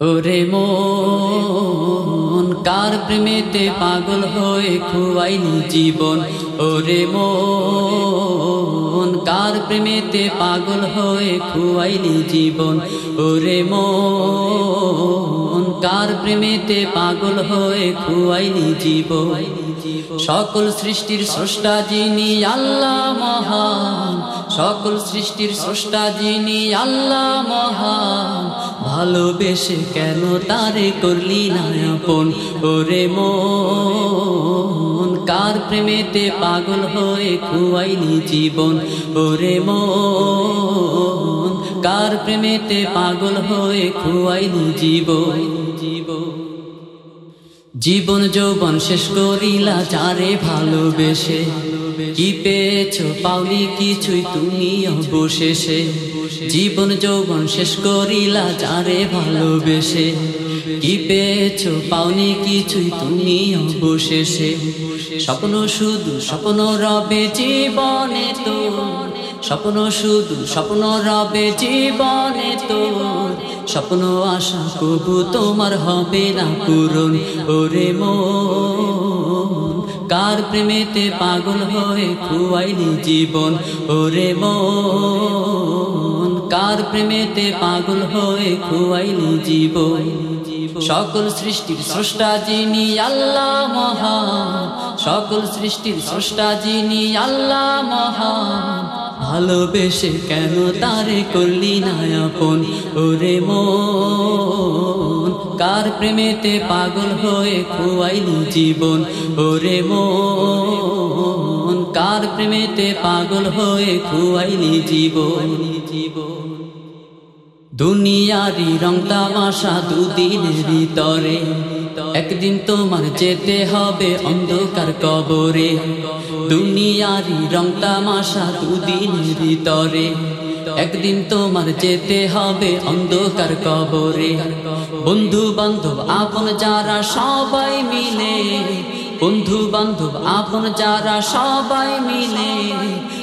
ওরে মন, কার প্রেমেতে পাগল হয়ে খুয়াইনি জীবন? ওরে মন, কার প্রেমেতে পাগল হয়ে খুয়াইনি জীবন? ওরে মন, কার প্রেমেতে পাগল হয়ে খুয়াইনি জীবন? সকল সৃষ্টির স্রষ্টা যিনি আল্লাহ মহান সকল সৃষ্টির স্রষ্টা যিনি আল্লাহ মহান, ভালোবেসে কেন তারে করলি না আপন? ওরে মন, কার প্রেমেতে পাগল হয়ে খুয়াইনি জীবন? ওরে মন, কার প্রেমেতে পাগল হয়ে খুয়াইনি জীবন জীবন? জীবন যৌবন শেষ করিলা যারে ভালোবেসে? কি পেয়েছ? পাওনি কিছুই তুমি অবশেষে। জীবন যৌবন শেষ করিলা যারে ভালোবেসে। কি পেয়েছ? পাওনি কিছুই তুমি অবশেষে। স্বপ্ন শুধু স্বপ্ন রবে জীবনে তো। স্বপ্ন শুধু স্বপ্ন রবে জীবনে তোর স্বপ্ন আশা কবু তোমার হবে না পূরণ। ওরে মন। কার প্রেমেতে পাগল হয়ে খুয়াইলি জীবন, ওরে মন কার প্রেমেতে পাগল হয়ে খুয়াইলি জীবন? সকল সৃষ্টির স্রষ্টা যিনি আল্লাহ মহান, সকল সৃষ্টির স্রষ্টা যিনি আল্লাহ মহান। ভালোবেসে কেন তারে করলি না আপন, ওরে মন কার প্রেমেতে পাগল হয়ে খুয়াইলি জীবন। ওরে মন কার প্রেমেতে পাগল হয়ে খুয়াইলি জীবন জীবন। দুনিয়ারি রং তামাশা দুদিনের ভিতরে। একদিন তোমার যেতে হবে অন্ধকার কবরে। দুনিয়ারি রং তামাশা দুদিনের ভিতরে। একদিন তোমার যেতে হবে অন্ধকার কবরে। বন্ধু বান্ধব আপন যারা সবাই মিলে। বন্ধু বান্ধব আপন যারা সবাই মিলে।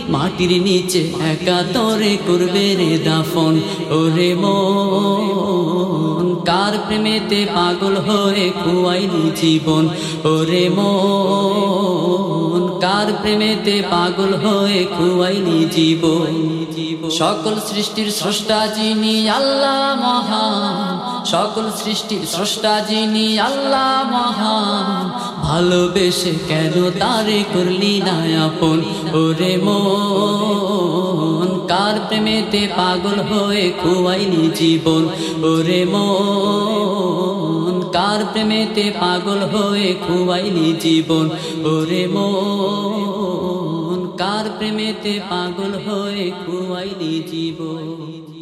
মাটির নিচে একা তরে করবে রে দাফন। ওরে মন, কার প্রেমেতে পাগল হয়ে খুয়াইলি জীবন? ওরে মন কার প্রেমেতে পাগল হয়ে খুয়াইলি জীবন। সকল সৃষ্টির স্রষ্টা যিনি আল্লাহ মহান, সকল সৃষ্টির স্রষ্টা যিনি আল্লাহ মহান। ভালোবেসে কেন তারে করলি না আপন? ওরে মন, কার প্রেমেতে পাগল হয়ে খুয়াইলি জীবন? ওরে মন কার প্রেমেতে পাগল হয়ে খুয়াইলি জীবন। ওরে মন কার প্রেমেতে পাগল হয়ে খুয়াইলি জীবন?